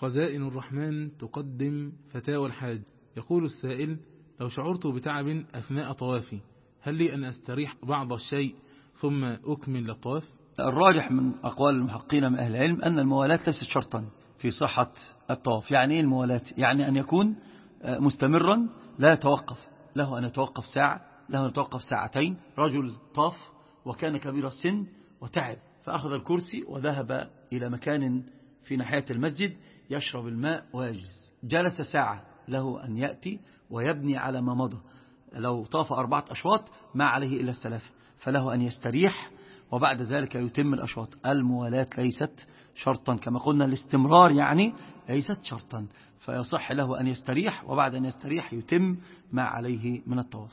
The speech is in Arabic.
خزائن الرحمن تقدم فتاوى الحاج. يقول السائل لو شعرت بتعب أثناء طوافي هل لي أن أستريح بعض الشيء ثم أكمل الطواف الراجح من أقوال المحقين من أهل العلم أن الموالاة ليست شرطا في صحة الطواف. يعني إيه الموالاة يعني أن يكون مستمرا لا يتوقف. له أن يتوقف ساعة له أن يتوقف ساعتين. رجل طاف وكان كبير السن وتعب فأخذ الكرسي وذهب إلى مكان في ناحية المسجد يشرب الماء ويجلس. جلس ساعة له أن يأتي ويبني على ما مضى. لو طاف أربعة أشواط ما عليه إلا الثلاثة فله أن يستريح وبعد ذلك يتم الأشواط. الموالاة ليست شرطا كما قلنا الاستمرار يعني ليست شرطا. فيصح له أن يستريح وبعد أن يستريح يتم ما عليه من الطواف.